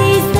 sees